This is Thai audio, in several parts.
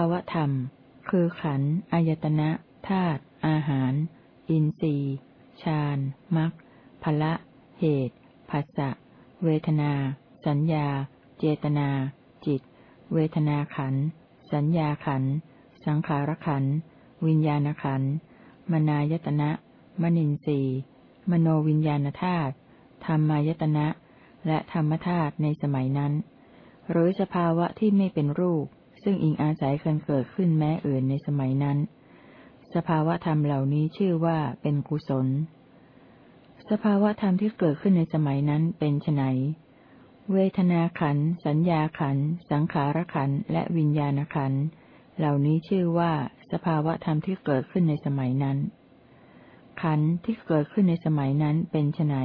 าวธรรม คือขันธ์อายตนะธาตุอาหาร อินทรีย์ฌานมรรคภละเหตุผัสสะเวทนา สัญญา เจตนา จิต เวทนาขันธ์สัญญาขันธ์สังขารขันธ์วิญญาณขันธ์มนายตนะ มนินทรีย์มโนวิญญาณธาตุธรรมายตนะ และธรรมธาตุในสมัยนั้น หรือสภาวะที่ไม่เป็นรูป ซึ่งอิงอาศัยกันเกิดขึ้นแม้อื่นในสมัยนั้น สภาวะธรรมเหล่านี้ชื่อว่าเป็นกุศล สภาวะธรรมที่เกิดขึ้นในสมัยนั้นเป็นไนเวทนาขัน สัญญาขัน สังขารขัน และวิญญาณขัน เหล่านี้ชื่อว่าสภาวะธรรมที่เกิดขึ้นในสมัยนั้น ขันที่เกิดขึ้นในสมัยนั้นเป็นไน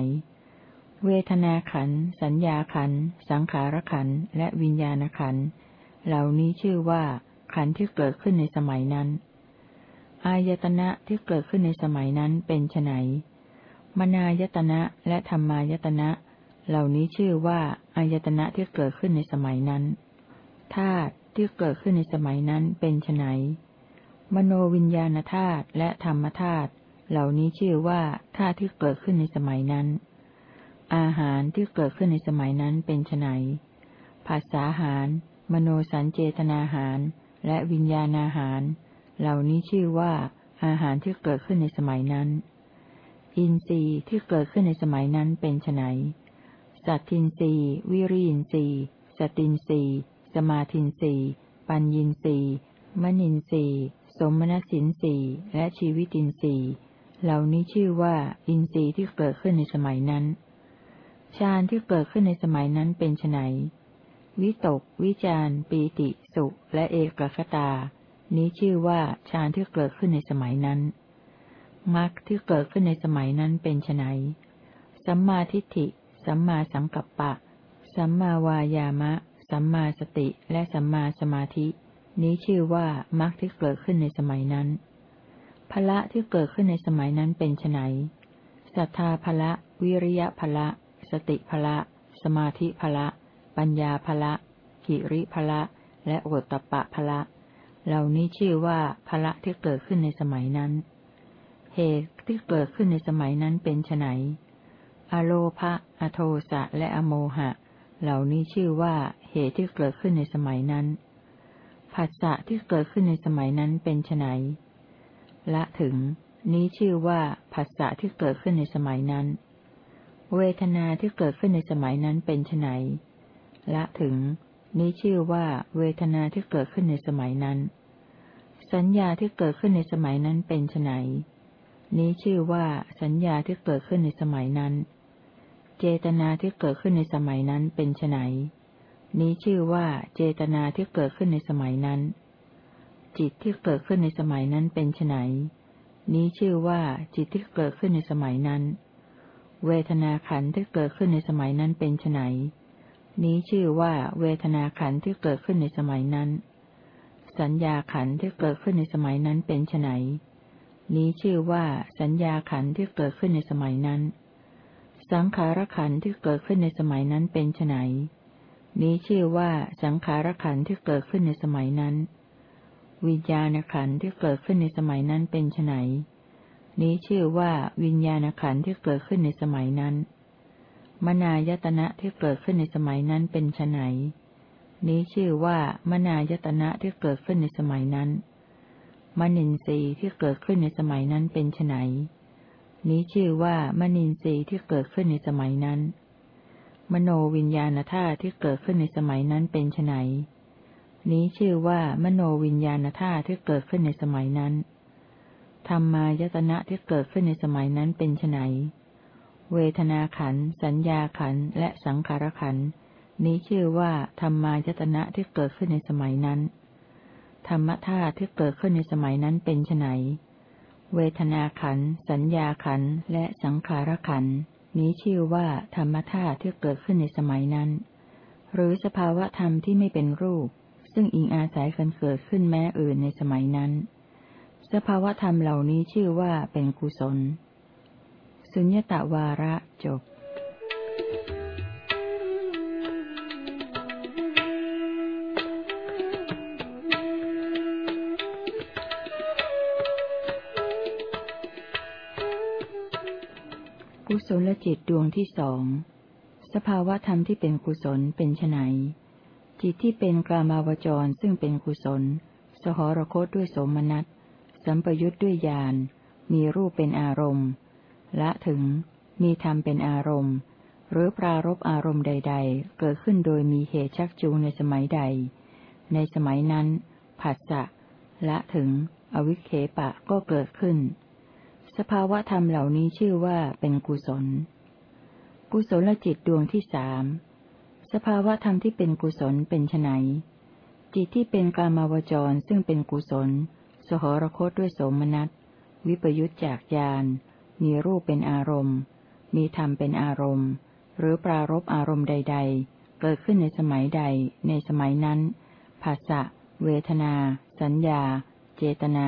เวทนาขัน สัญญาขัน สังขารขัน และวิญญาณขันธ์ เหล่านี้ชื่อว่าขันธ์ที่เกิดขึ้นในสมัยนั้น อายตนะที่เกิดขึ้นในสมัยนั้นเป็นไนมนายตนะและธรรมายตนะ เหล่านี้ชื่อว่าอายตนะที่เกิดขึ้นในสมัยนั้น ธาตุที่เกิดขึ้นในสมัยนั้นเป็นไนมโนวิญญาณธาตุและธรรมธาตุ เหล่านี้ชื่อว่าธาตุที่เกิดขึ้นในสมัยนั้น อาหารที่เกิดขึ้นในสมัยนั้นเป็นไนภาษาหาร มโนสัญเจตนาหาร และวิญญาณอาหาร เหล่านี้ชื่อว่าอาหารที่เกิดขึ้นในสมัยนั้น อินทรีย์ที่เกิดขึ้นในสมัยนั้นเป็นไนสัตทินรีวิริยินทรีสตินรีสมาทินรีปัญญินรีมณินทรีสมณสินสีและชีวิตินทรีย์เหล่านี้ชื่อว่า อินทรีย์ที่เกิดขึ้นในสมัยนั้นฌานที่เกิดขึ้นในสมัยนั้นเป็นไน วิตก วิจารปีติ สุข และเอกคตา นี้ชื่อว่าฌานที่เกิดขึ้นในสมัยนั้นมรรคที่เกิดขึ้นในสมัยนั้นเป็นไนสัมมาทิฏฐิ สัมมาสังกัปปะ สัมมาวายามะ สัมมาสติ และสัมมาสมาธิ นี้ชื่อว่ามรรคที่เกิดขึ้นในสมัยนั้นพละที่เกิดขึ้นในสมัยนั้นเป็นไนศรัทธาพละ วิริยะพละ สติพละ สมาธิพละ ปัญญาพละกิริพละ และโอตตปะพละ เหล่านี้ชื่อว่าพละที่เกิดขึ้นในสมัยนั้น เหตุที่เกิดขึ้นในสมัยนั้นเป็นไนอโลภะอโทสะ และอโมหะ เหล่านี้ชื่อว่าเหตุที่เกิดขึ้นในสมัยนั้น ผัสสะที่เกิดขึ้นในสมัยนั้นเป็นไนละถึง นี้ชื่อว่าผัสสะที่เกิดขึ้นในสมัยนั้น เวทนาที่เกิดขึ้นในสมัยนั้นเป็นไน ละถึง นี้ชื่อว่า เวทนาที่เกิดขึ้นในสมัยนั้น สัญญาที่เกิดขึ้นในสมัยนั้นเป็นไนนี้ชื่อว่า สัญญาที่เกิดขึ้นในสมัยนั้น เจตนาที่เกิดขึ้นในสมัยนั้นเป็นไนนี้ชื่อว่า เจตนาที่เกิดขึ้นในสมัยนั้น จิตที่เกิดขึ้นในสมัยนั้นเป็นไนนี้ชื่อว่า จิตที่เกิดขึ้นในสมัยนั้น เวทนาขันธ์ที่เกิดขึ้นในสมัยนั้นเป็นไน นี้ชื่อว่าเวทนาขันธ์ที่เกิดขึ้นในสมัยนั้น สัญญาขันธ์ที่เกิดขึ้นในสมัยนั้นเป็นไนนี้ชื่อว่าสัญญาขันธ์ที่เกิดขึ้นในสมัยนั้น สังขารขันธ์ที่เกิดขึ้นในสมัยนั้นเป็นไนนี้ชื่อว่าสังขารขันธ์ที่เกิดขึ้นในสมัยนั้น วิญญาณขันธ์ที่เกิดขึ้นในสมัยนั้นเป็นไนนี้ชื่อว่าวิญญาณขันธ์ที่เกิดขึ้นในสมัยนั้น มนายตนะที่เกิดขึ้นในสมัยนั้นเป็นไนนี้ชื่อว่ามนายตนะที่เกิดขึ้นในสมัยนั้น มนินทรีย์ที่เกิดขึ้นในสมัยนั้นเป็นไนนี้ชื่อว่ามนินทรีย์ที่เกิดขึ้นในสมัยนั้น มโนวิญญาณธาตุที่เกิดขึ้นในสมัยนั้นเป็นไนนี้ชื่อว่ามโนวิญญาณธาตุที่เกิดขึ้นในสมัยนั้น ธรรมายตนะที่เกิดขึ้นในสมัยนั้นเป็นไน เวทนาขัน สัญญาขัน และสังขารขัน นี้ชื่อว่าธรรมายตนะที่เกิดขึ้นในสมัยนั้น ธรรมธาตุที่เกิดขึ้นในสมัยนั้นเป็นไนเวทนาขัน สัญญาขัน และสังขารขัน นี้ชื่อว่าธรรมธาตุที่เกิดขึ้นในสมัยนั้น หรือสภาวะธรรมที่ไม่เป็นรูป ซึ่งอิงอาศัยกันเกิดขึ้นแม้อื่นในสมัยนั้น สภาวะธรรมเหล่านี้ชื่อว่าเป็นกุศล สุญญตาวาระจบกุศลจิตดวงที่สอง สภาวะธรรมที่เป็นกุศลเป็นไนจิตที่เป็นกลามาวจรซึ่งเป็นกุศล สหรคตด้วยสมนัตสัมปยุทธ์ด้วยญาณ มีรูปเป็นอารมณ์ ละถึง มีธรรมเป็นอารมณ์ หรือปรารบอารมณ์ใด ๆ เกิดขึ้นโดยมีเหตุชักจูงในสมัยใด ในสมัยนั้นผัสสะละถึง อวิเคปะก็เกิดขึ้น สภาวะธรรมเหล่านี้ชื่อว่าเป็นกุศล กุศลจิตดวงที่สามสภาวะธรรมที่เป็นกุศลเป็นไนจิตที่เป็นกามาวจรซึ่งเป็นกุศล สหรคตด้วยโสมนัส วิปยุตจากญาณ มีรูปเป็นอารมณ์ มีธรรมเป็นอารมณ์ หรือปรารบอารมณ์ใด ๆ เกิดขึ้นในสมัยใด ในสมัยนั้น ภาษะ เวทนา สัญญา เจตนา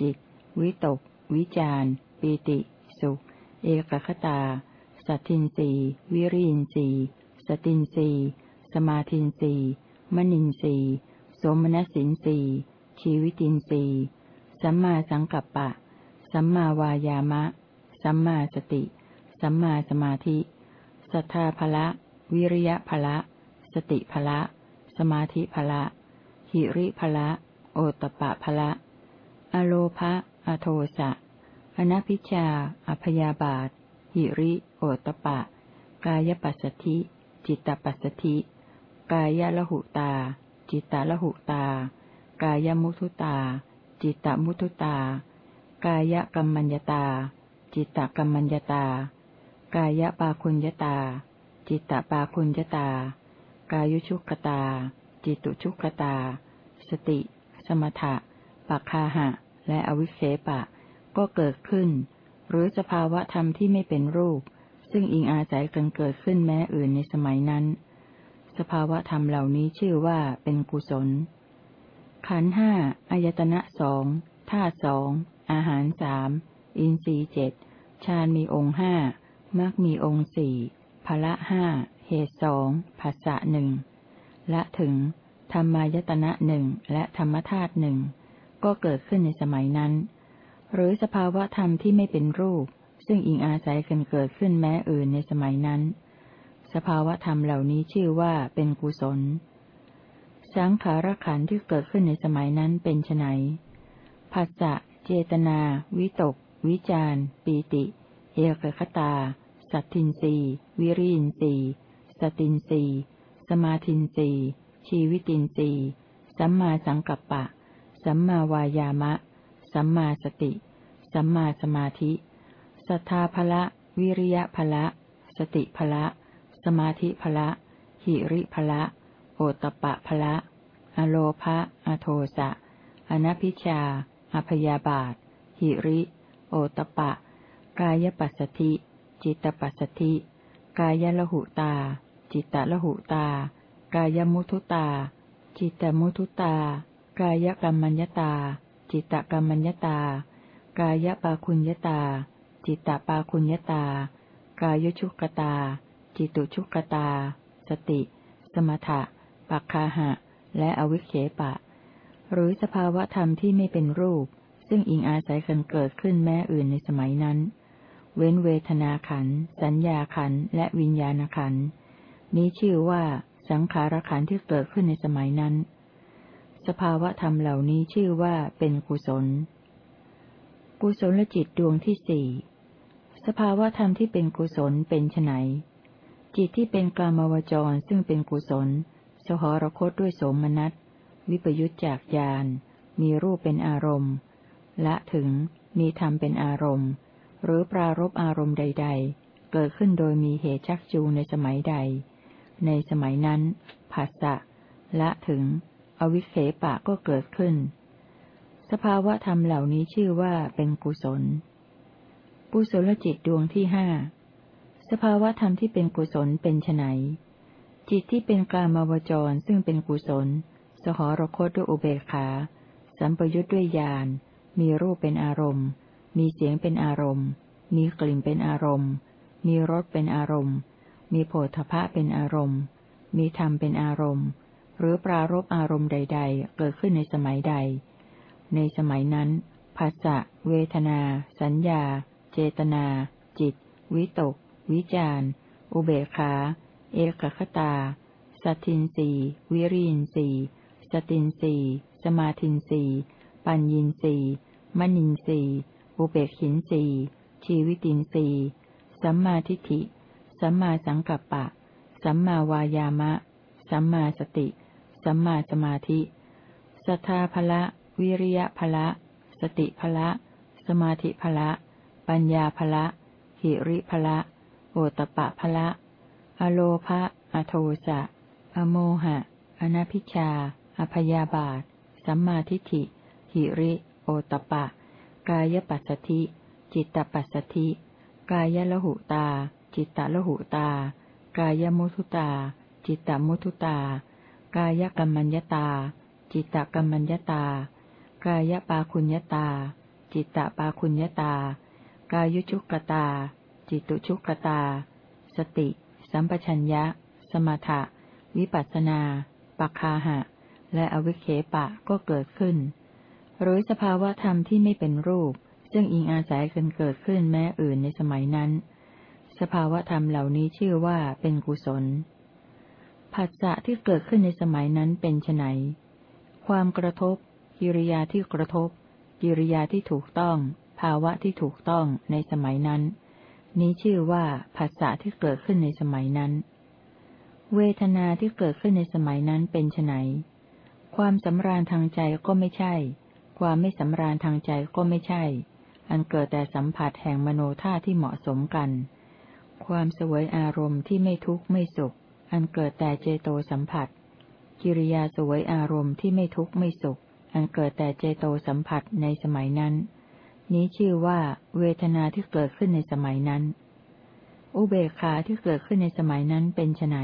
จิต วิตก วิจารปีติ สุข เอกคตา สัตทินสีวิริยินสีสตินสีสมาธินสีมณินสีสมณสินสีชีวิตินสีสัมมาสังกัปปะ สัมมาวายามะ สัมมาสติ สัมมาสมาธิสัทธาภละ วิริยะภละ สติภละ สมาธิภละ หิริภละ โอตปะภละ อโลภะอโทสะ อนัพิชา อพยาบาท หิริ โอตปะ กายปัสสธิ จิตตปัสสธิ กายละหุตา จิตตละหุตา กายมุทุตา จิตตมุทุตา กายกรรมัญญตา จิตตกรรมัญญตา กายปาคุญญตา จิตตปาคุญญตา กายุชุกตา จิตุชุกตา สติ สมถะปัคาหะ และอวิเคปะ ก็เกิดขึ้น หรือสภาวะธรรมที่ไม่เป็นรูป ซึ่งอิงอาศัยกันเกิดขึ้นแม้อื่นในสมัยนั้น สภาวะธรรมเหล่านี้ชื่อว่าเป็นกุศล ขันห้าอายตนะสองธาสองอาหารส อินทรีเจ็ดฌานมีองค์ห้ามรรคมีองค์สี่ภละห้าเหตุสองภาษะหนึ่งและถึง ธรรมายตนะหนึ่งและธรรมธาตุหนึ่งก็เกิดขึ้นในสมัยนั้น หรือสภาวะธรรมที่ไม่เป็นรูป ซึ่งอิงอาศัยกันเกิดขึ้นแม้อื่นในสมัยนั้น สภาวะธรรมเหล่านี้ชื่อว่าเป็นกุศล สังขารขันธ์ที่เกิดขึ้นในสมัยนั้นเป็นไนผัสสะเจตนา วิตก วิจารปีติ เอกคตา สัตทินรีวิริยินรีสตินรีสมาทินรีชีวิตินรีสัมมาสังกัปปะ สัมมาวายามะ สัมมาสติ สัมมาสมาธิศรัทธาภละ วิริยะภละ สติภละ สมาธิภละ หิริภละโอตปะภละ อโลภะอโทสะอนัพิชาอพยาบาท หิริ ตปะ กายปัสสธิ จิตปัสสธิ กายละหุตา จิตตละหุตา กายมุทุตา จิตตมุทุตา กายกรรมัญญตา จิตตกรรมัญญตา กายปาคุญญตา จิตตปาคุญญตา กายชุกตา จิตุชุกตา สติ สมถะปักคาหะ และอวิเคปะ หรือสภาวะธรรมที่ไม่เป็นรูป ซึ่งอิงอาศัยกันเกิดขึ้นแม้อื่นในสมัยนั้น เว้นเวทนาขัน สัญญาขัน และวิญญาณขัน นี้ชื่อว่า สังขารขันที่เกิดขึ้นในสมัยนั้น สภาวะธรรมเหล่านี้ชื่อว่าเป็นกุศล กุศลจิตดวงที่สี่สภาวะธรรมที่เป็นกุศลเป็นไนจิตที่เป็นกลามวจรซึ่งเป็นกุศล สหรคตด้วยโสมนัส วิปยุตจากญาณมีรูปเป็นอารมณ์ ละถึง มีธรรมเป็นอารมณ์ หรือปรารบอารมณ์ใด ๆ เกิดขึ้นโดยมีเหตุชักจูงในสมัยใด ในสมัยนั้นภาษะละถึง อวิเสปะก็เกิดขึ้น สภาวะธรรมเหล่านี้ชื่อว่าเป็นกุศล กุศลจิตดวงที่ห้าสภาวะธรรมที่เป็นกุศลเป็นไนจิตที่เป็นกามาวจรซึ่งเป็นกุศล สหรคตด้วยอุเบกขา สัมปยุทธ์ด้วยญาณ มีรูปเป็นอารมณ์ มีเสียงเป็นอารมณ์ มีกลิ่นเป็นอารมณ์ มีรสเป็นอารมณ์ มีโผฏฐะเป็นอารมณ์ มีธรรมเป็นอารมณ์ หรือปรารบอารมณ์ใด ๆ เกิดขึ้นในสมัยใด ในสมัยนั้นภาษะเวทนา สัญญา เจตนา จิต วิตก วิจารอุเบกขา เอกคตา สัตินสีวิริยินสีสตินสีสมาธินสีปัญญินสี มณินสีอุเบกขินสีชีวิตินสีสัมมาทิฏฐิ สัมมาสังกัปปะ สัมมาวายามะ สัมมาสติ สัมมาสมาธิสัทธาภละ วิริยะภละ สติภละ สมาธิภละ ปัญญาภละ หิริภละ โอตปะภละ อโลภะอโทสะ อโมหะ อนัพิชา อพยาบาท สัมมาทิฏฐิ หิริ โอตปะ กายปัสสธิ จิตตปัสสธิ กายละหุตา จิตตละหุตา กายมุทุตา จิตตมุทุตา กายกรรมัญญตา จิตตกรรมัญญตา กายปาคุญญตา จิตตปาคุญญตา กายุชุกตา จิตุชุกตา สติ สัมปชัญญะ สมถะ วิปัสนา ปคาหะ และอวิเคปะก็เกิดขึ้น หรือสภาวะธรรมที่ไม่เป็นรูป ซึ่งอิงอาศัยกันเกิดขึ้นแม้อื่นในสมัยนั้น สภาวะธรรมเหล่านี้ชื่อว่าเป็นกุศล ผัสสะที่เกิดขึ้นในสมัยนั้นเป็นไนความกระทบ กิริยาที่กระทบ กิริยาที่ถูกต้อง ภาวะที่ถูกต้องในสมัยนั้น นี้ชื่อว่าผัสสะที่เกิดขึ้นในสมัยนั้น เวทนาที่เกิดขึ้นในสมัยนั้นเป็นไนความสำราญทางใจก็ไม่ใช่ ความไม่สำราญทางใจก็ไม่ใช่ อันเกิดแต่สัมผัสแห่งมโนท่าที่เหมาะสมกัน ความสวยอารมณ์ที่ไม่ทุกข์ไม่สุข อันเกิดแต่เจโตสัมผัส กิริยาสวยอารมณ์ที่ไม่ทุกข์ไม่สุข อันเกิดแต่เจโตสัมผัสในสมัยนั้น นี้ชื่อว่าเวทนาที่เกิดขึ้นในสมัยนั้น อุเบกขาที่เกิดขึ้นในสมัยนั้นเป็นไน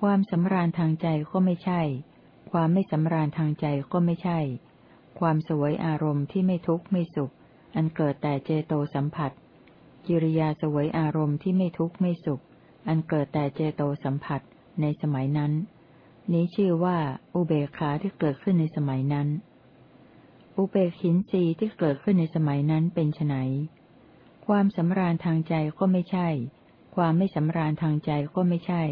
ความสำราญทางใจก็ไม่ใช่ ความไม่สำราญทางใจก็ไม่ใช่ ความสวยอารมณ์ที่ไม่ทุกข์ไม่สุข อันเกิดแต่เจโตสัมผัส กิริยาสวยอารมณ์ที่ไม่ทุกข์ไม่สุข อันเกิดแต่เจโตสัมผัสในสมัยนั้น นี้ชื่อว่า อุเบกขาที่เกิดขึ้นในสมัยนั้น อุเบกขินสีที่เกิดขึ้นในสมัยนั้นเป็นไนความสำราญทางใจก็ไม่ใช่ ความไม่สำราญทางใจก็ไม่ใช่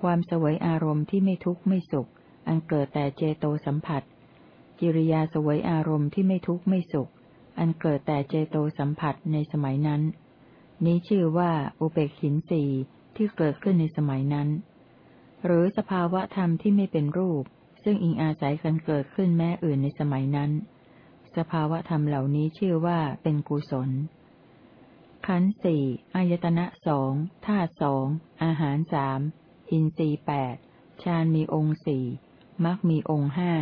ความสวยอารมณ์ที่ไม่ทุกข์ไม่สุข อันเกิดแต่เจโตสัมผัส กิริยาสวยอารมณ์ที่ไม่ทุกข์ไม่สุข อันเกิดแต่เจโตสัมผัสในสมัยนั้น นี้ชื่อว่าอุเบกขินสีที่เกิดขึ้นในสมัยนั้น หรือสภาวะธรรมที่ไม่เป็นรูป ซึ่งอิงอาศัยกันเกิดขึ้นแม้อื่นในสมัยนั้น สภาวะธรรมเหล่านี้ชื่อว่าเป็นกุศลขันสี่อายตนะสองธาตุสองอาหารสามอินทรีแปดฌานมีองค์สี่มรรคมีองค์ห้า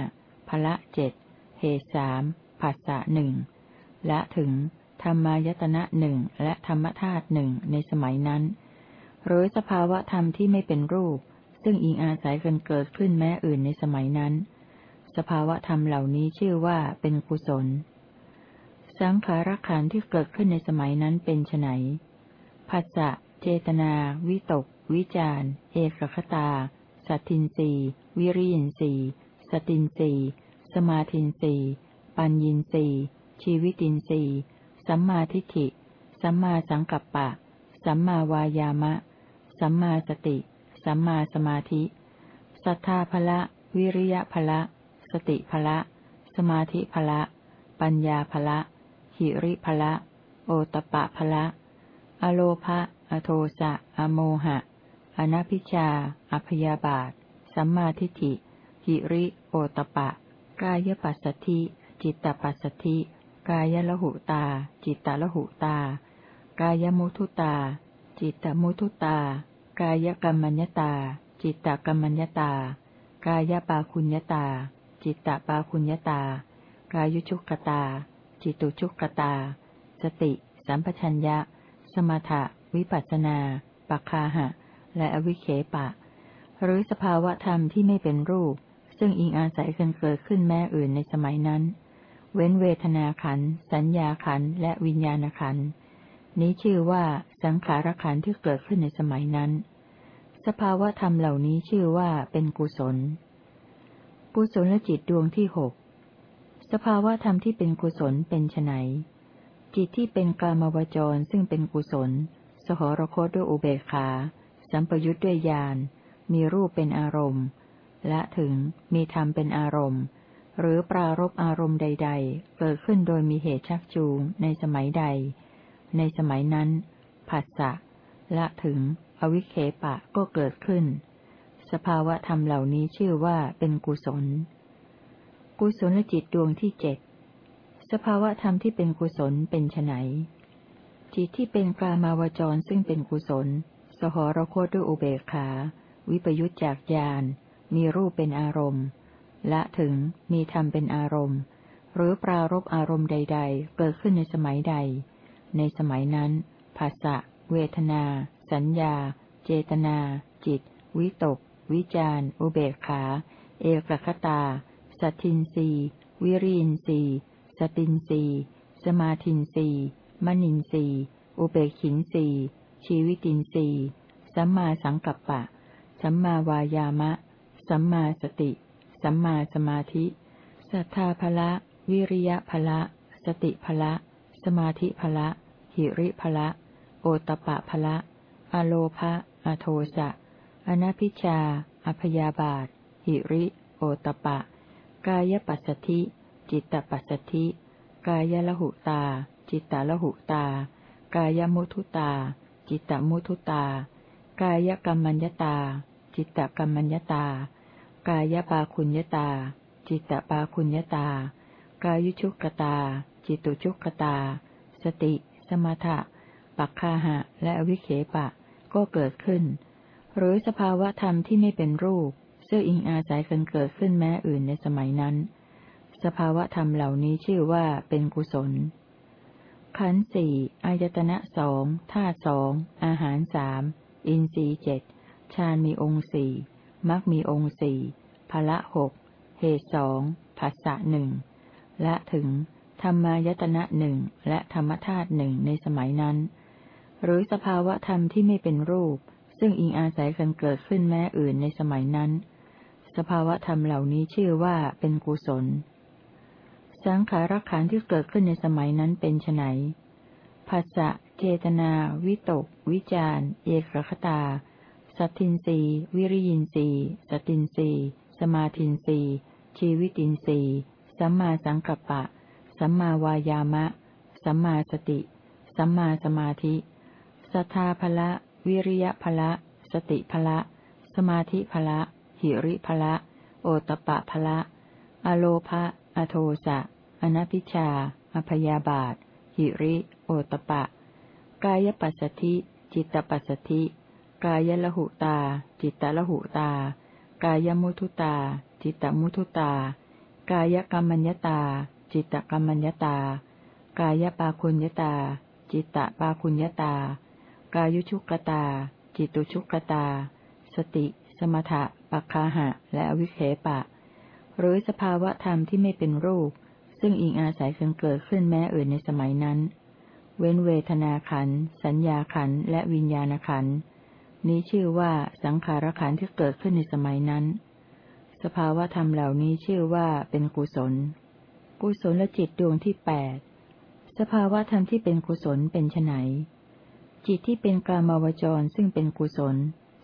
พละเจ็ดเหตุสามผัสสะหนึ่งและถึงธรรมายตนะหนึ่งและธรรมธาตุหนึ่งในสมัยนั้น หรือสภาวะธรรมที่ไม่เป็นรูป ซึ่งอิงอาศัยกันเกิดขึ้นแม้อื่นในสมัยนั้น สภาวะธรรมเหล่านี้ชื่อว่าเป็นกุศล สังขารขันที่เกิดขึ้นในสมัยนั้นเป็นไนผัสสะเจตนา วิตก วิจารเอกคตา สัตทินรีวิริยินรี สตินรีสมาธินรีปัญญินรีชีวิตินรีสัมมาทิฏฐิ สัมมาสังกัปปะ สัมมาวายามะ สัมมาสติ สัมมาสมาธิ สัทธาภละ วิริยะภละ สติภละ สมาธิภละ ปัญญาภละหิริภละ โอตปะภละ อโลภะ อโทสะ อโมหะ อนัพิชา อพยาบาท สัมมาทิฏฐิ หิริ โอตปะ กายปัสสธิ จิตตปัสสธิ กายละหุตา จิตตละหุตา กายมุทุตา จิตตมุทุตา กายกรรมัญญตา จิตตกรรมัญญตา กายปาคุญญตา จิตตปาคุญญตา กายุชุกตา จิตุชุกตา สติ สัมปชัญญะ สมถะ วิปัสนาปัคาหะ และอวิเคปะ หรือสภาวะธรรมที่ไม่เป็นรูป ซึ่งอิงอาศัยกันเกิดขึ้นแม่อื่นในสมัยนั้น เว้นเวทนาขัน สัญญาขัน และวิญญาณขัน นี้ชื่อว่าสังขารขันที่เกิดขึ้นในสมัยนั้น สภาวะธรรมเหล่านี้ชื่อว่าเป็นกุศล กุศลจิตดวงที่หก สภาวะธรรมที่เป็นกุศลเป็นไนจิตที่เป็นกามวจรซึ่งเป็นกุศล สหรคตด้วยอุเบกขา สัมปยุทธ์ด้วยญาณ มีรูปเป็นอารมณ์ ละถึงมีธรรมเป็นอารมณ์ หรือปรารบอารมณ์ใด ๆ เกิดขึ้นโดยมีเหตุชักจูงในสมัยใด ในสมัยนั้นผัสสะและถึง อวิเคปะก็เกิดขึ้น สภาวะธรรมเหล่านี้ชื่อว่าเป็นกุศล กุศลจิตดวงที่เจ็ดสภาวะธรรมที่เป็นกุศลเป็นไนจิตที่เป็นกลามาวจรซึ่งเป็นกุศล สหรคตด้วยอุเบกขา วิปยุตจากญาณ มีรูปเป็นอารมณ์และถึงมีธรรมเป็นอารมณ์ หรือปรารบอารมณ์ใด ๆ เกิดขึ้นในสมัยใด ในสมัยนั้นภาษะเวทนา สัญญา เจตนา จิต วิตก วิจารอุเบกขา เอกคตา สัตินรีวิรินรีสตินรีสมาธินรีมณินรีอุเบกขินรีชีวิตินรีสัมมาสังกัปปะ สัมมาวายามะ สัมมาสติ สัมมาสมาธิ สัทธาภละ วิริยะภละ สติภละ สมาธิภละ หิริภละ โอตปะภละ อโลภะอโทสะ อนัพิชา อพยาบาท หิริ โอตปะ กายปัสสธิ จิตตปัสสธิ กายละหุตา จิตตละหุตา กายมุทุตา จิตตมุทุตา กายกรรมัญญตา จิตตกรรมัญญตา กายปาคุญญตา จิตตปาคุญญตา กายุชุกตา จิตุชุกตา สติ สมถะ ปักคาหะ และอวิเคปะ ก็เกิดขึ้น หรือสภาวะธรรมที่ไม่เป็นรูป ซึ่งอิงอาศัยกันเกิดขึ้นแม้อื่นในสมัยนั้น สภาวะธรรมเหล่านี้ชื่อว่าเป็นกุศล ขันสี่อายตนะสองธาตุสองอาหารสามอินทรีเจ็ดฌานมีองค์สี่ มรรคมีองค์สี่พละหกเหตุสองผัสสะหนึ่งและถึงธรรมายตนะหนึ่งและธรรมธาตุหนึ่งในสมัยนั้น หรือสภาวะธรรมที่ไม่เป็นรูป ซึ่งอิงอาศัยกันเกิดขึ้นแม้อื่นในสมัยนั้น สภาวะธรรมเหล่านี้ชื่อว่าเป็นกุศล สังขารขันที่เกิดขึ้นในสมัยนั้นเป็นไนภาษะเจตนา วิตก วิจารเอกคตา สัตทินรีวิริยินรีสตินรีสมาทินรีชีวิตินรีสัมมาสังกัปปะ สัมมาวายามะ สัมมาสติ สัมมาสมาธิสัทธาภละ วิริยภละ สติภละ สมาธิภละ หิริภละ โอตปะภละ อโลภะ อโทสะ อนัพิชา อพยาบาท หิริ โอตปะ กายปัสสธิ จิตตปัสสธิ กายละหุตา จิตตละหุตา กายมุทุตา จิตตมุทุตา กายกรรมัญญตา จิตตกรรมัญญตา กายปาคุญญตา จิตตปาคุญญตา กายุชุกตา จิตุชุกตา สติ สมถะปัคคาหะ และอวิเคปะ หรือสภาวะธรรมที่ไม่เป็นรูป ซึ่งอิงอาศัยกันเกิดขึ้นแม้อื่นในสมัยนั้น เว้นเวทนาขัน สัญญาขัน และวิญญาณขัน นี้ชื่อว่าสังขารขันที่เกิดขึ้นในสมัยนั้น สภาวะธรรมเหล่านี้ชื่อว่าเป็นกุศล กุศลจิตดวงที่แปดสภาวะธรรมที่เป็นกุศลเป็นไนจิตที่เป็นกลามาวจรซึ่งเป็นกุศล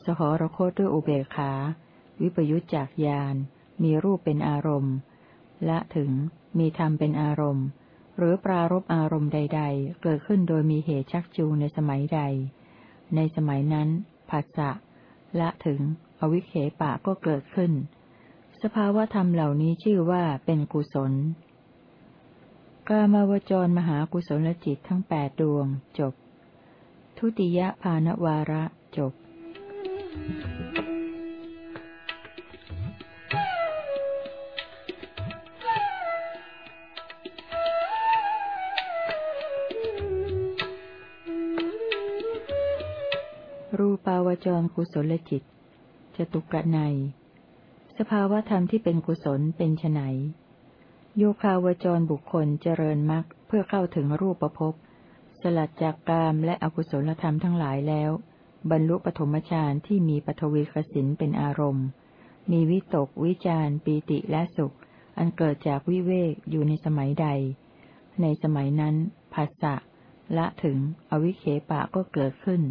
สหรคตด้วยอุเบกขา วิปยุจจากญาณมีรูปเป็นอารมณ์และถึงมีธรรมเป็นอารมณ์ หรือปรารบอารมณ์ใด ๆ เกิดขึ้นโดยมีเหตุชักจูงในสมัยใด ในสมัยนั้น ผัสสะละถึง อวิเคปะก็เกิดขึ้น สภาวธรรมเหล่านี้ชื่อว่าเป็นกุศล กามาวจรมหากุศลจิตทั้งแปดดวงจบ ทุติยภานวาระจบ Thank you. จรกุศลจิต จตุกะใน สภาวธรรมที่เป็นกุศลเป็นไนโยคาวจรบุคคลเจริญมรรคเพื่อเข้าถึงรูปประพบสลัดจากกามและอกุศลธรรมทั้งหลายแล้ว บรรลุปฐมฌานที่มีปฐวีกสินเป็นอารมณ์ มีวิตก วิจารปีติและสุข อันเกิดจากวิเวกอยู่ในสมัยใด ในสมัยนั้นภาษะละถึงอวิเคปะก็เกิดขึ้น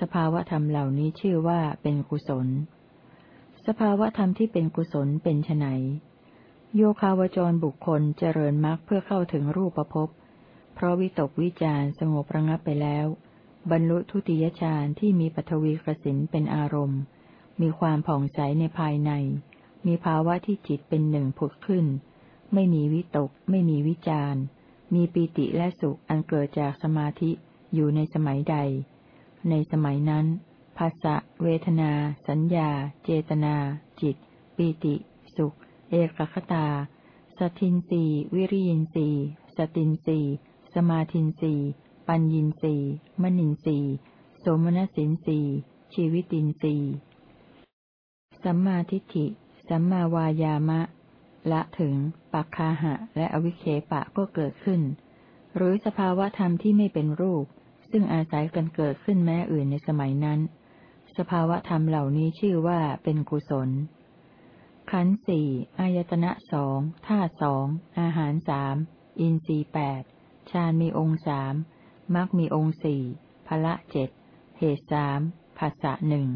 สภาวธรรมเหล่านี้ชื่อว่าเป็นกุศล สภาวธรรมที่เป็นกุศลเป็นไนโยคาวจรบุคคลเจริญมรรคเพื่อเข้าถึงรูปภพ เพราะวิตกวิจารสงบระงับไปแล้ว บรรลุทุติยฌานที่มีปฐวีกสินเป็นอารมณ์ มีความผ่องใสในภายใน มีภาวะที่จิตเป็นหนึ่งผุดขึ้น ไม่มีวิตก ไม่มีวิจารมีปีติและสุขอันเกิดจากสมาธิอยู่ในสมัยใด ในสมัยนั้นภาษะเวทนา สัญญา เจตนา จิต ปีติ สุข เอกคตา สตินสีวิริยินสีสตินสีสมาธินสีปัญญินสีมณินสีโสมนสินสีชีวิตินสีสัมมาทิฏฐิ สัมมาวายามะ ละถึง ปักคาหะ และอวิเคปะก็เกิดขึ้น หรือสภาวะธรรมที่ไม่เป็นรูป ซึ่งอาศัยกันเกิดขึ้นแม้อื่นในสมัยนั้น สภาวะธรรมเหล่านี้ชื่อว่าเป็นกุศล ขันสี่อายตนะสองท่าสอง อาหารสามอินทรีแปดฌานมีองค์สามมรรคมีองค์สี่พละเจ็ดเหตุสามภาษะหนึ่ง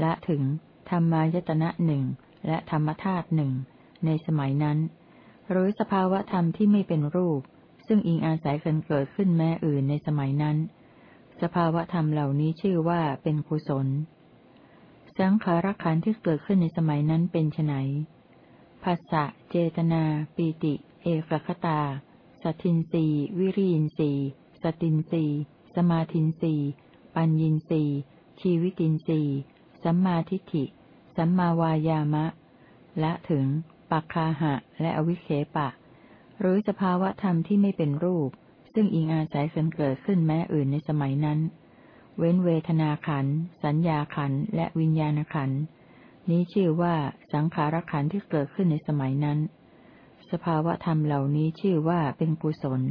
และถึง ธรรมายตนะหนึ่งและธรรมธาตุหนึ่งในสมัยนั้น หรือสภาวะธรรมที่ไม่เป็นรูป ซึ่งอิงอาศัยกันเกิดขึ้นแม้อื่นในสมัยนั้น สภาวะธรรมเหล่านี้ชื่อว่าเป็นกุศล สังขารขันที่เกิดขึ้นในสมัยนั้นเป็นไนภาษะเจตนา ปีติ เอกคตา สัตินสีวิริยินสีสตินสีสมาธินสีปัญญินสีชีวิตินสีสัมมาทิฏฐิ สัมมาวายามะ และถึงปักคาหะและอวิเคปะ หรือสภาวะธรรมที่ไม่เป็นรูป ซึ่งอิงอาศัยกันเกิดขึ้นแม้อื่นในสมัยนั้น เว้นเวทนาขัน สัญญาขัน และวิญญาณขัน นี้ชื่อว่าสังขารขันที่เกิดขึ้นในสมัยนั้น สภาวะธรรมเหล่านี้ชื่อว่าเป็นกุศล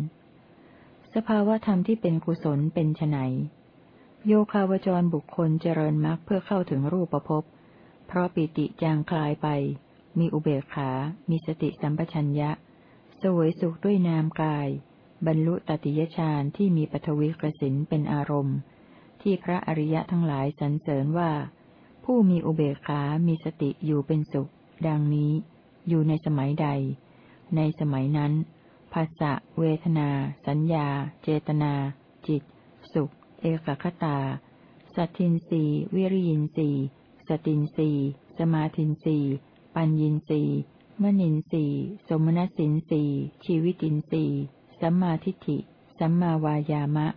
สภาวะธรรมที่เป็นกุศลเป็นไนโยคาวจรบุคคลเจริญมรรคเพื่อเข้าถึงรูปภพ เพราะปิติจางคลายไป มีอุเบกขา มีสติสัมปชัญญะ สวยสุขด้วยนามกาย บรรลุตติยฌานที่มีปฐวีกสินเป็นอารมณ์ ที่พระอริยะทั้งหลายสรรเสริญว่า ผู้มีอุเบกขา มีสติอยู่เป็นสุข ดังนี้ อยู่ในสมัยใด ในสมัยนั้นภาษะเวทนา สัญญา เจตนา จิต สุข เอกคตา สัตทินสีวิริยินสีสตินสีสมาทินสีปัญญินสีมณินสีสมณสินสีชีวิตินสี สัมมาทิฏฐิ สัมมาวายามะ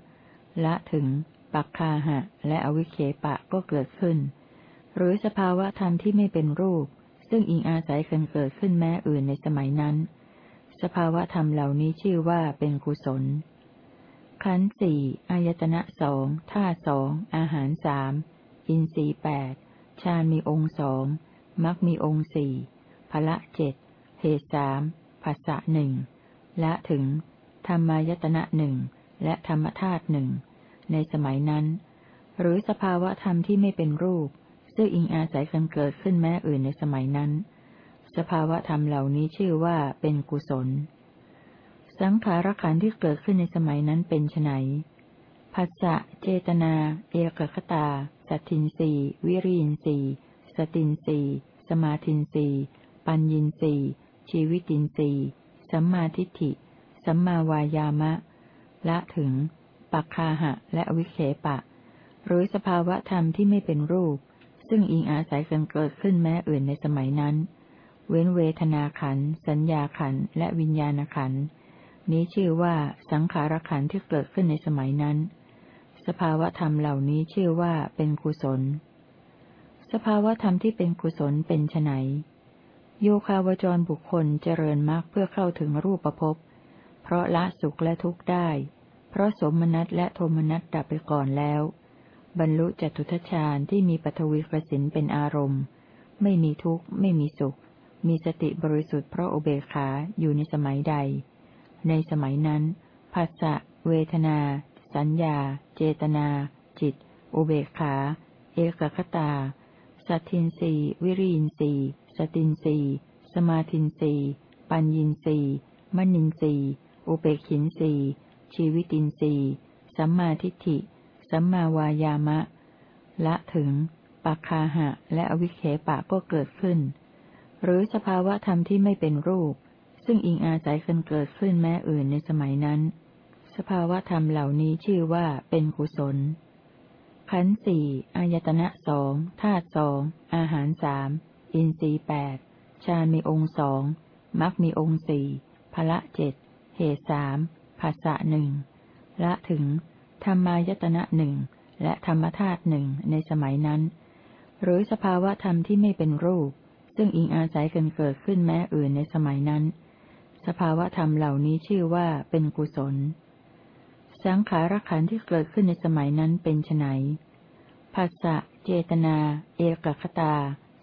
ละถึง ปักคาหะ และอวิเคปะก็เกิดขึ้น หรือสภาวะธรรมที่ไม่เป็นรูป ซึ่งอิงอาศัยกันเกิดขึ้นแม้อื่นในสมัยนั้น สภาวะธรรมเหล่านี้ชื่อว่าเป็นกุศล ขันสี่อายตนะสองท่าสองอาหารสามอินทรีแปดฌานมีองค์สองมรรคมีองค์สี่พละเจ็ดเหตุสามภาษะหนึ่งละถึง ธรรมายตนะหนึ่งและธรรมธาตุหนึ่งในสมัยนั้น หรือสภาวะธรรมที่ไม่เป็นรูป ซึ่งอิงอาศัยกันเกิดขึ้นแม้อื่นในสมัยนั้น สภาวะธรรมเหล่านี้ชื่อว่าเป็นกุศล สังขารขันธ์ที่เกิดขึ้นในสมัยนั้นเป็นไนภัสสะเจตนา เอกคตา สัตทินสีวิริยินสีสตินสีสมาทินสีปัญญินสีชีวิตินสีสัมมาทิฏฐิ สัมมาวายามะ ละถึง ปักคาหะ และวิเคปะ หรือสภาวะธรรมที่ไม่เป็นรูป ซึ่งอิงอาศัยกันเกิดขึ้นแม้อื่นในสมัยนั้น เว้นเวทนาขัน สัญญาขัน และวิญญาณขัน นี้ชื่อว่าสังขารขันที่เกิดขึ้นในสมัยนั้น สภาวะธรรมเหล่านี้ชื่อว่าเป็นกุศล สภาวะธรรมที่เป็นกุศลเป็นไนโยคาวจรบุคคลเจริญมากเพื่อเข้าถึงรูปภพ เพราะละสุขและทุกข์ได้ เพราะสมนัตและโทมนัตดับไปก่อนแล้ว บรรลุจตุทชาญที่มีปฐวีกสินเป็นอารมณ์ ไม่มีทุกข์ ไม่มีสุข มีสติบริสุทธิ์เพราะอุเบกขาอยู่ในสมัยใด ในสมัยนั้นภาษะเวทนา สัญญา เจตนา จิต อุเบกขา เอกคตา สัตทินสีวิริยินสีสตินสีสมาทินสีปัญญินสีมณินสี อุเบกินสีชีวิตินสีสัมมาทิฏฐิ สัมมาวายามะ ละถึงปักคาหะ และอวิเคปะก็เกิดขึ้น หรือสภาวะธรรมที่ไม่เป็นรูป ซึ่งอิงอาศัยกันเกิดขึ้นแม้อื่นในสมัยนั้น สภาวะธรรมเหล่านี้ชื่อว่าเป็นกุศล ขันสี่อายตนะสองธาตุสองอาหารสามอินทรีแปดฌานมีองค์สองมรรคมีองค์สี่พละเจ็ด ตุสามภาษะหนึ่งละถึง ธรรมายตนะหนึ่งและธรรมธาตุหนึ่งในสมัยนั้น หรือสภาวะธรรมที่ไม่เป็นรูป ซึ่งอิงอาศัยกันเกิดขึ้นแม้อื่นในสมัยนั้น สภาวะธรรมเหล่านี้ชื่อว่าเป็นกุศล สังขารขันธ์ที่เกิดขึ้นในสมัยนั้นเป็นไนภาษะเจตนา เอกคตา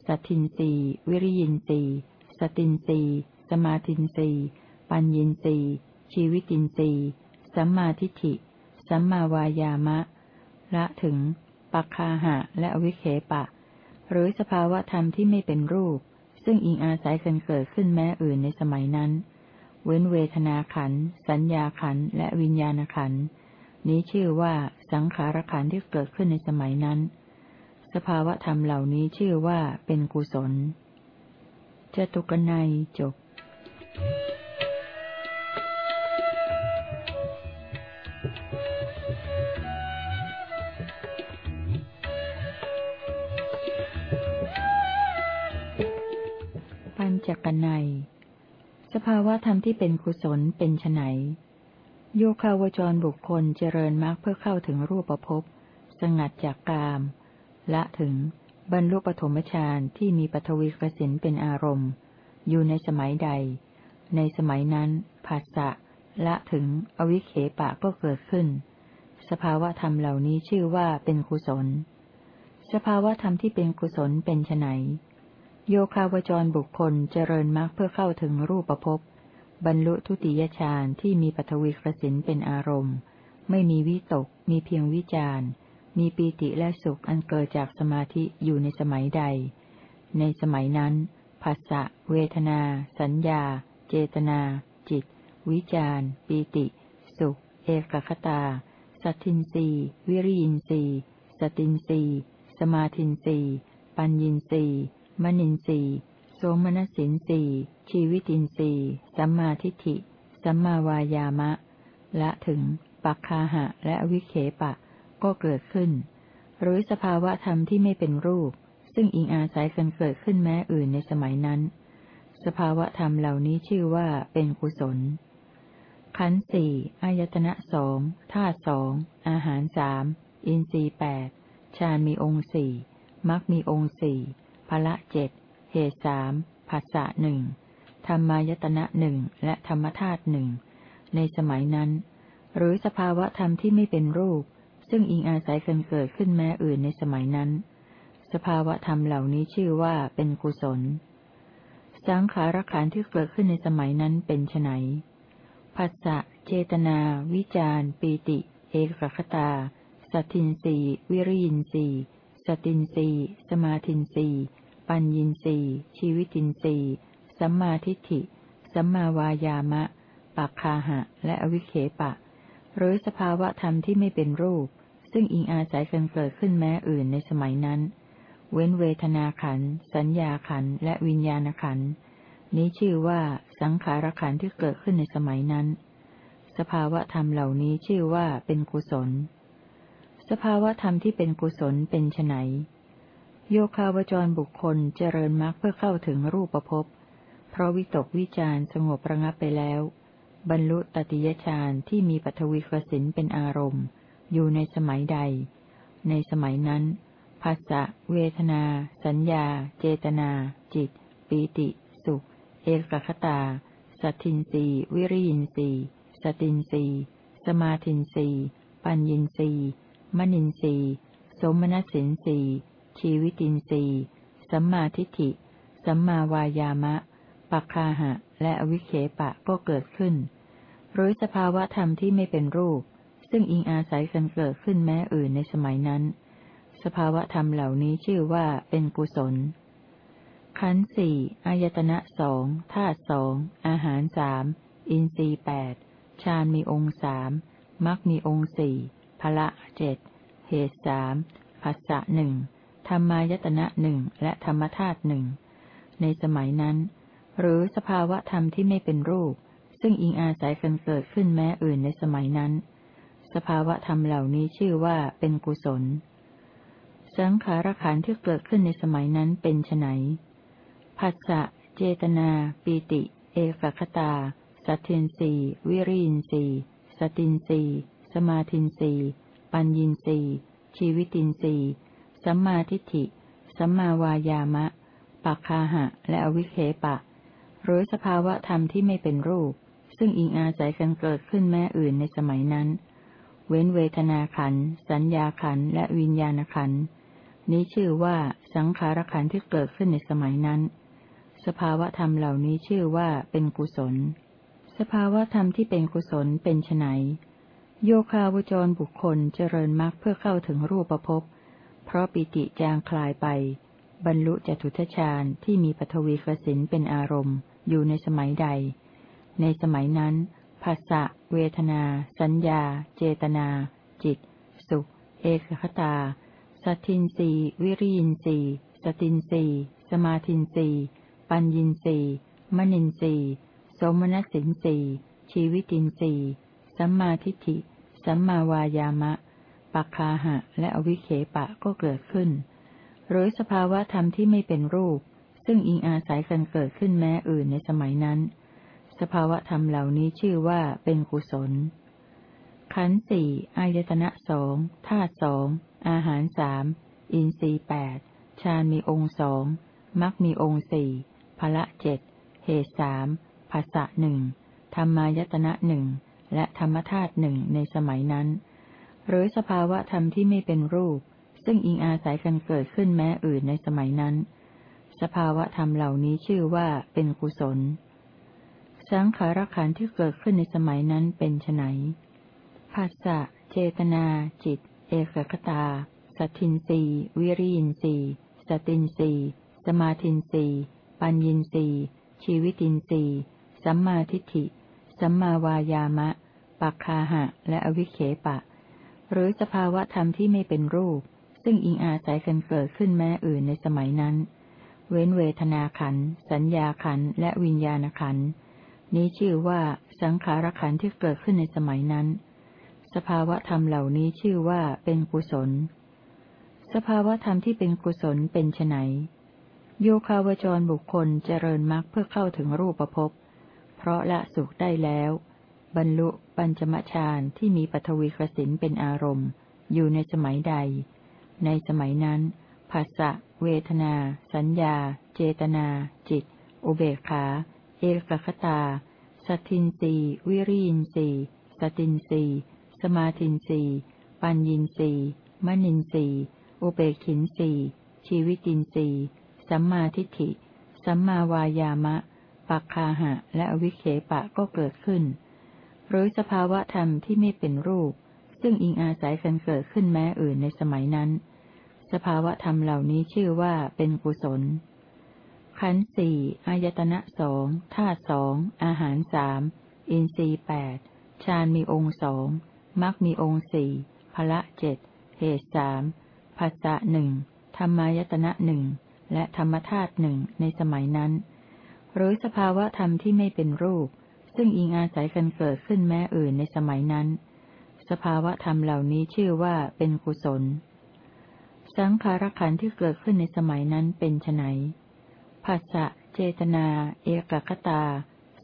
สัตินรีวิริยินรีสตินรีสมาธินรีปัญญินรี ชีวิตินทรีสัมมาทิฏฐิ สัมมาวายามะ ละถึง ปักคาหะและอวิเคปะ หรือสภาวะธรรมที่ไม่เป็นรูป ซึ่งอิงอาศัยกันเกิดขึ้นแม้อื่นในสมัยนั้น เว้นเวทนาขัน สัญญาขัน และวิญญาณขัน นี้ชื่อว่าสังขารขันที่เกิดขึ้นในสมัยนั้น สภาวะธรรมเหล่านี้ชื่อว่าเป็นกุศลจตุกนัยจบปัญ จกนัย สภาวะธรรมที่เป็นกุศลเป็นไนโยคาวจรบุคคลเจริญมรรคเพื่อเข้าถึงรูปภพสงัดจากกาม ละถึงบรรลุปฐมฌานที่มีปฐวีกสินเป็นอารมณ์ อยู่ในสมัยใด ในสมัยนั้นภาษะละถึงอวิเคปะก็เกิดขึ้น สภาวะธรรมเหล่านี้ชื่อว่าเป็นกุศล สภาวะธรรมที่เป็นกุศลเป็นไน โยคาวจรบุคคลเจริญมรรคเพื่อเข้าถึงรูปภพบรรลุทุติยฌานที่มีปฐวีกสินเป็นอารมณ์ ไม่มีวิตก มีเพียงวิจารมีปีติและสุขอันเกิดจากสมาธิอยู่ในสมัยใด ในสมัยนั้นภาษะเวทนา สัญญา เจตนา จิต วิจารปีติ สุข เอกคตา สัตทินรีวิริยินรีสตินรีสมาธินรีปัญญินรี มณินทรีโสมนสินรีชีวิตินรีสัมมาทิฏฐิ สัมมาวายามะ ละถึง ปักคาหะ และวิเคปะ ก็เกิดขึ้น หรือสภาวะธรรมที่ไม่เป็นรูป ซึ่งอิงอาศัยกันเกิดขึ้นแม้อื่นในสมัยนั้น สภาวะธรรมเหล่านี้ชื่อว่าเป็นกุศล ขันสี่อายตนะสองธาตุสองอาหารสามอินทรีแปดฌานมีองค์สี่มรรคมีองค์สี่ พละเจ็ดเหตุสามภาษะหนึ่งธรรมายตนะหนึ่งและธรรมธาตุหนึ่งในสมัยนั้น หรือสภาวะธรรมที่ไม่เป็นรูป ซึ่งอิงอาศัยกันเกิดขึ้นแม้อื่นในสมัยนั้น สภาวะธรรมเหล่านี้ชื่อว่าเป็นกุศล สังขารขันที่เกิดขึ้นในสมัยนั้นเป็นไนผัสสะเจตนา วิจารปีติ เอกคตา สัตินสีวิริยินสีสตินสีสมาธินสี ปัญญินสีชีวิตินสีสัมมาทิฏฐิ สัมมาวายามะ ปักคาหะ และอวิเคปะ หรือสภาวะธรรมที่ไม่เป็นรูป ซึ่งอิงอาศัยกันเกิดขึ้นแม้อื่นในสมัยนั้น เว้นเวทนาขัน สัญญาขัน และวิญญาณขัน นี้ชื่อว่าสังขารขันที่เกิดขึ้นในสมัยนั้น สภาวะธรรมเหล่านี้ชื่อว่าเป็นกุศล สภาวะธรรมที่เป็นกุศลเป็นไน โยคาวจรบุคคลเจริญมรรคเพื่อเข้าถึงรูปภพ เพราะวิตกวิจารสงบระงับไปแล้ว บรรลุตติยฌานที่มีปัทวิกสินเป็นอารมณ์ อยู่ในสมัยใด ในสมัยนั้นภาษะเวทนา สัญญา เจตนา จิต ปีติ สุข เอกคตา สัตทินรีวิริยินรีสตินรีสมาทินรีปัญญินรีมณินรีสมณสินรี ชีวิตินรีสัมมาทิฏฐิ สัมมาวายามะ ปักคาหะ และอวิเคปะก็เกิดขึ้น หรือสภาวะธรรมที่ไม่เป็นรูป ซึ่งอิงอาศัยกันเกิดขึ้นแม้อื่นในสมัยนั้น สภาวะธรรมเหล่านี้ชื่อว่าเป็นกุศล ขันธ์สี่อายตนะสองธาตุสอง อาหารสาม อินทรีแปด ฌานมีองค์สามมรรคมีองค์สี่พละเจ็ดเหตุสามภัสสะหนึ่ง ธรรมายตนะหนึ่งและธรรมธาตุหนึ่งในสมัยนั้น หรือสภาวะธรรมที่ไม่เป็นรูป ซึ่งอิงอาศัยกันเกิดขึ้นแม้อื่นในสมัยนั้น สภาวะธรรมเหล่านี้ชื่อว่าเป็นกุศล สังขารขันที่เกิดขึ้นในสมัยนั้นเป็นไนผัสสะเจตนา ปีติ เอกคตา สัตทินสีวิริยินสีสตินสีสมาธินสีปัญญินสีชีวิตินสี สัมมาทิฏฐิ สัมมาวายามะ ปักคาหะ และอวิเคปะ หรือสภาวะธรรมที่ไม่เป็นรูป ซึ่งอิงอาศัยกันเกิดขึ้นแม้อื่นในสมัยนั้น เว้นเวทนาขัน สัญญาขัน และวิญญาณขัน นี้ชื่อว่าสังขารขันที่เกิดขึ้นในสมัยนั้น สภาวะธรรมเหล่านี้ชื่อว่าเป็นกุศล สภาวะธรรมที่เป็นกุศลเป็นไนโยคาวจรบุคคลเจริญมรรคเพื่อเข้าถึงรูปภพ เพราะปิติจางคลายไป บรรลุจตุทชาญที่มีปฐวีกสินเป็นอารมณ์ อยู่ในสมัยใด ในสมัยนั้นภาษะเวทนา สัญญา เจตนา จิต สุข เอกคตา สัตินสีวิริยินสีสตินสีสมาธินสีปัญญินสีมณินสีสมณสินสีชีวิตินสีสัมมาทิฏฐิ สัมมาวายามะ ปักคาหะ และอวิเคปะก็เกิดขึ้น หรือสภาวะธรรมที่ไม่เป็นรูป ซึ่งอิงอาศัยกันเกิดขึ้นแม้อื่นในสมัยนั้น สภาวะธรรมเหล่านี้ชื่อว่าเป็นกุศล ขันสี่อายตนะสองธาตุสองอาหารสามอินทรีแปดฌานมีองค์สองมักมีองค์สี่พละเจ็ดเหตุสามภาษะหนึ่งธรรมายตนะหนึ่งและธรรมธาตุหนึ่งในสมัยนั้น หรือสภาวะธรรมที่ไม่เป็นรูป ซึ่งอิงอาศัยกันเกิดขึ้นแม้อื่นในสมัยนั้น สภาวะธรรมเหล่านี้ชื่อว่าเป็นกุศล สังขารขันที่เกิดขึ้นในสมัยนั้นเป็นไนภาษะเจตนา จิต เอกคตา สัตินรีวิริยินรีสตินรีสมาธินรีปัญญินรีชีวิตินรีสัมมาทิฏฐิ สัมมาวายามะ ปักคาหะ และอวิเคปะ หรือสภาวะธรรมที่ไม่เป็นรูป ซึ่งอิงอาศัยกันเกิดขึ้นแม้อื่นในสมัยนั้น เว้นเวทนาขัน สัญญาขัน และวิญญาณขัน นี้ชื่อว่าสังขารขันที่เกิดขึ้นในสมัยนั้น สภาวะธรรมเหล่านี้ชื่อว่าเป็นกุศล สภาวะธรรมที่เป็นกุศลเป็นไนโยคาวจรบุคคลเจริญมรรคเพื่อเข้าถึงรูปภพ เพราะละสุขได้แล้ว บรรลุปัญจมฌานที่มีปฐวีกสินเป็นอารมณ์ อยู่ในสมัยใด ในสมัยนั้นภาษะเวทนา สัญญา เจตนา จิต อุเบกขา เอกคตา สตินสีวิริยินสีสตินสีสมาธินสีปัญญินสีมณินสีอุเบกินสีชีวิตินสีสัมมาทิฏฐิ สัมมาวายามะ ปักคาหะ และอวิเคปะก็เกิดขึ้น หรือสภาวะธรรมที่ไม่เป็นรูป ซึ่งอิงอาศัยกันเกิดขึ้นแม้อื่นในสมัยนั้น สภาวะธรรมเหล่านี้ชื่อว่าเป็นกุศล ขันสี่อายตนะสองธาตุสองอาหารสามอินทรีแปดฌานมีองค์สองมักมีองค์สี่พละเจ็ดเหตุสามภาษะหนึ่งธรรมายตนะหนึ่งและธรรมธาตุหนึ่งในสมัยนั้น หรือสภาวะธรรมที่ไม่เป็นรูป ซึ่งอิงอาศัยกันเกิดขึ้นแม้อื่นในสมัยนั้น สภาวะธรรมเหล่านี้ชื่อว่าเป็นกุศล สังขารขันที่เกิดขึ้นในสมัยนั้นเป็นไนภาษะเจตนา เอกคตา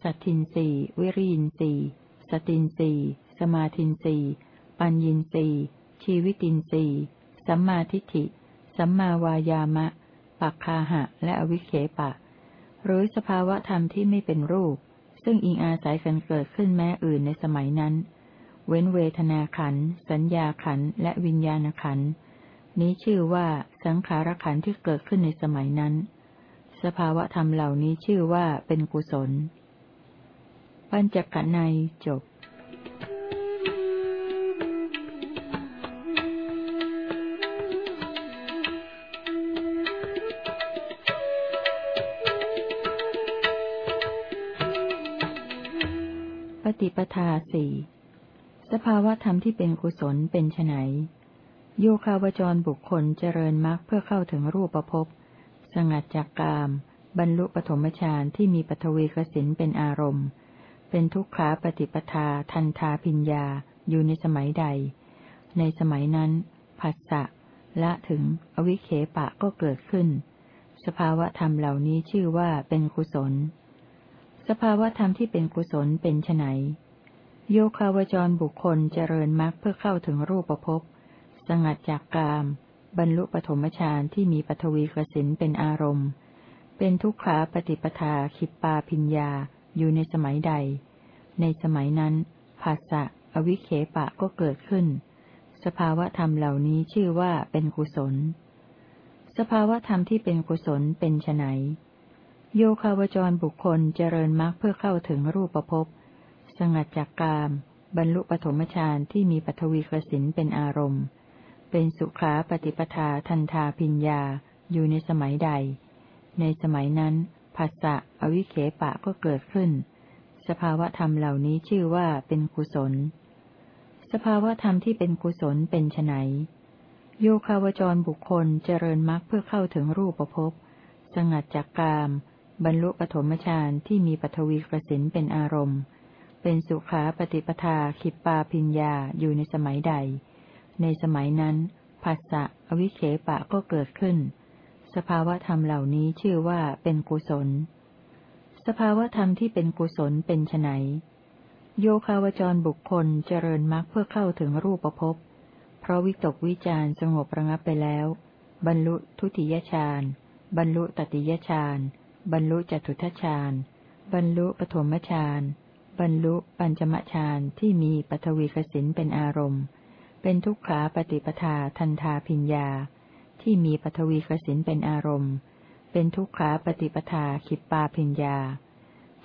สัตทินสีวิริยินสีสตินสีสมาธินสีปัญญินสีชีวิตินสีสัมมาทิฏฐิ สัมมาวายามะ ปักคาหะ และอวิเคปะ หรือสภาวะธรรมที่ไม่เป็นรูป ซึ่งอิงอาศัยกันเกิดขึ้นแม้อื่นในสมัยนั้น เว้นเวทนาขัน สัญญาขัน และวิญญาณขัน นี้ชื่อว่าสังขารขันที่เกิดขึ้นในสมัยนั้น สภาวะธรรมเหล่านี้ชื่อว่าเป็นกุศล ปัญจกะในจบ ฏิปทาสี่สภาวะธรรมที่เป็นกุศลเป็นไนโยคาวจรบุคคลเจริญมรรคเพื่อเข้าถึงรูปภพสงัดจากกาม บรรลุปฐมฌานที่มีปฐวีกสินเป็นอารมณ์ เป็นทุกขาปฏิปทาทันทาพิญญาอยู่ในสมัยใด ในสมัยนั้นผัสสะละถึงอวิเคปะก็เกิดขึ้น สภาวะธรรมเหล่านี้ชื่อว่าเป็นกุศล สภาวะธรรมที่เป็นกุศลเป็นไนโยคาวจรบุคคลเจริญมรรคเพื่อเข้าถึงรูปภพสงัดจากกาม บรรลุปฐมฌานที่มีปฐวีกสินเป็นอารมณ์ เป็นทุกขาปฏิปทาขิปปาพิญญาอยู่ในสมัยใด ในสมัยนั้นภาษะอวิเคปะก็เกิดขึ้น สภาวะธรรมเหล่านี้ชื่อว่าเป็นกุศล สภาวะธรรมที่เป็นกุศลเป็นไน โยคาวจรบุคคลเจริญมรรคเพื่อเข้าถึงรูปภพ สงัดจากกาม บรรลุปฐมฌานที่มีปฐวีกสินเป็นอารมณ์ เป็นสุขาปฏิปทาทันทาพิญญาอยู่ในสมัยใด ในสมัยนั้นภาษะอวิเคปะก็เกิดขึ้น สภาวะธรรมเหล่านี้ชื่อว่าเป็นกุศล สภาวะธรรมที่เป็นกุศลเป็นไนโยคาวจรบุคคลเจริญมรรคเพื่อเข้าถึงรูปภพ สงัดจากกาม บรรลุปฐมฌานที่มีปฐวีกสินเป็นอารมณ์ เป็นสุขาปฏิปทาขิปปาพิญญาอยู่ในสมัยใด ในสมัยนั้นภาษะอวิเคปะก็เกิดขึ้น สภาวธรรมเหล่านี้ชื่อว่าเป็นกุศล สภาวธรรมที่เป็นกุศลเป็นไนโยคาวจรบุคคลเจริญมรรคเพื่อเข้าถึงรูปภพ เพราะวิตกวิจารสงบระงับไปแล้ว บรรลุทุติยฌาน บรรลุตติยฌาน บรรลุจตุทัชฌาน บรรลุปฐมฌาน บรรลุปัญจมฌานที่มีปฐวีกสินเป็นอารมณ์ เป็นทุกขาปฏิปทาทันทาพิญญา ที่มีปฐวีกสินเป็นอารมณ์ เป็นทุกขาปฏิปทาขิปปาพิญญา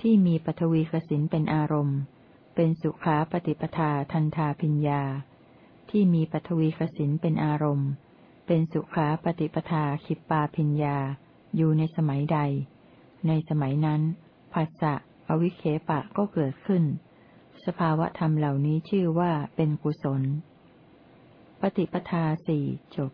ที่มีปฐวีกสินเป็นอารมณ์ เป็นสุขาปฏิปทาทันทาพิญญา ที่มีปฐวีกสินเป็นอารมณ์ เป็นสุขาปฏิปทาขิปปาพิญญา อยู่ในสมัยใด ในสมัยนั้นภาษะอวิเคปะก็เกิดขึ้น สภาวะธรรมเหล่านี้ชื่อว่าเป็นกุศล ปฏิปทาสี่จบ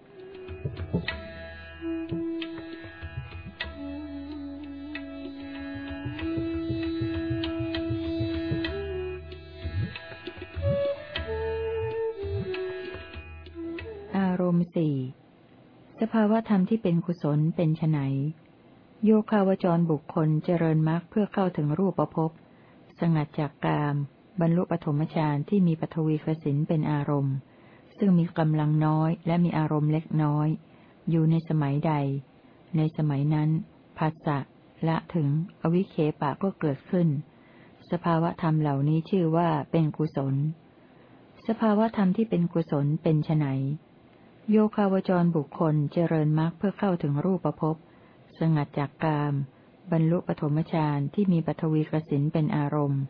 อารมณ์สี่ สภาวะธรรมที่เป็นกุศลเป็นไน โยคาวจรบุคคลเจริญมรรคเพื่อเข้าถึงรูปภพสงัดจากกาม บรรลุปฐมฌานที่มีปฐวีกสินเป็นอารมณ์ ซึ่งมีกำลังน้อยและมีอารมณ์เล็กน้อย อยู่ในสมัยใด ในสมัยนั้นภาษะละถึง อวิเคปะก็เกิดขึ้น สภาวะธรรมเหล่านี้ชื่อว่าเป็นกุศล สภาวะธรรมที่เป็นกุศลเป็นไนโยคาวจรบุคคลเจริญมรรคเพื่อเข้าถึงรูปภพ สงัดจากกาม บรรลุปฐมฌานที่มีปฐวีกสินเป็นอารมณ์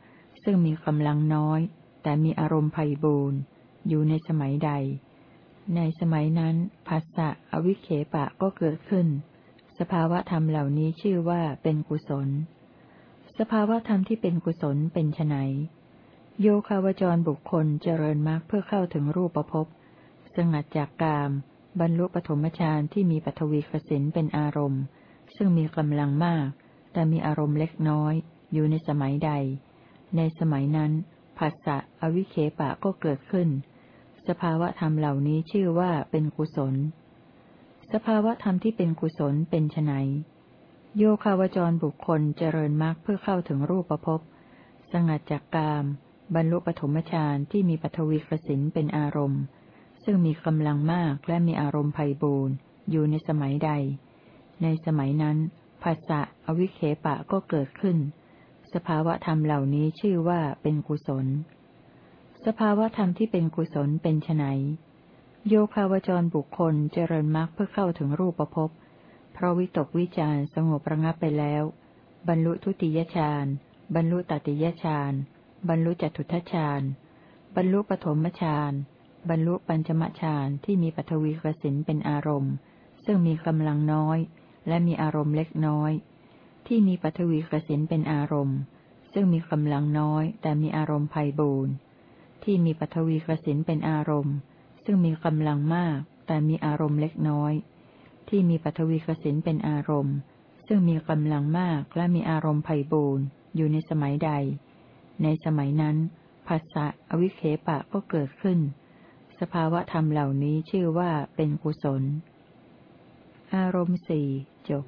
ซึ่งมีกำลังน้อย แต่มีอารมณ์ไพ่บูรณ์อยู่ในสมัยใด ในสมัยนั้นภาษะอวิเคปะก็เกิดขึ้น สภาวะธรรมเหล่านี้ชื่อว่าเป็นกุศล สภาวะธรรมที่เป็นกุศลเป็นไนโยคาวจรบุคคลเจริญมรรคเพื่อเข้าถึงรูปภพสงัดจากกาม บรรลุปฐมฌานที่มีปฐวีกสินเป็นอารมณ์ ซึ่งมีกำลังมาก แต่มีอารมณ์เล็กน้อย อยู่ในสมัยใด ในสมัยนั้นภาษะอวิเคปะก็เกิดขึ้น สภาวะธรรมเหล่านี้ชื่อว่าเป็นกุศล สภาวะธรรมที่เป็นกุศลเป็นไนโยคาวจรบุคคลเจริญมรรคเพื่อเข้าถึงรูปภพสงัดจากกาม บรรลุปฐมฌานที่มีปฐวีกสินเป็นอารมณ์ ซึ่งมีกำลังมากและมีอารมณ์ไพ่บูรณ์อยู่ในสมัยใด ในสมัยนั้นภาษะอวิเคปะก็เกิดขึ้น สภาวะธรรมเหล่านี้ชื่อว่าเป็นกุศล สภาวะธรรมที่เป็นกุศลเป็นไนโยคาวจรบุคคลเจริญมรรคเพื่อเข้าถึงรูปภพ เพราะวิตกวิจารสงบระงับไปแล้ว บรรลุทุติยฌาน บรรลุตติยฌาน บรรลุจตุทัชฌาน บรรลุปฐมฌาน บรรลุปัญจมฌานที่มีปฐวีกสินเป็นอารมณ์ ซึ่งมีกำลังน้อย และมีอารมณ์เล็กน้อย ที่มีปฐวีกสินเป็นอารมณ์ ซึ่งมีกำลังน้อย แต่มีอารมณ์ไพ่บูรณ์ที่มีปฐวีกสินเป็นอารมณ์ ซึ่งมีกำลังมาก แต่มีอารมณ์เล็กน้อย ที่มีปฐวีกสินเป็นอารมณ์ ซึ่งมีกำลังมากและมีอารมณ์ไพ่บูรณ์อยู่ในสมัยใด ในสมัยนั้นภาษะอวิเคปะก็เกิดขึ้น สภาวะธรรมเหล่านี้ชื่อว่าเป็นกุศล อารมณ์สี่จบ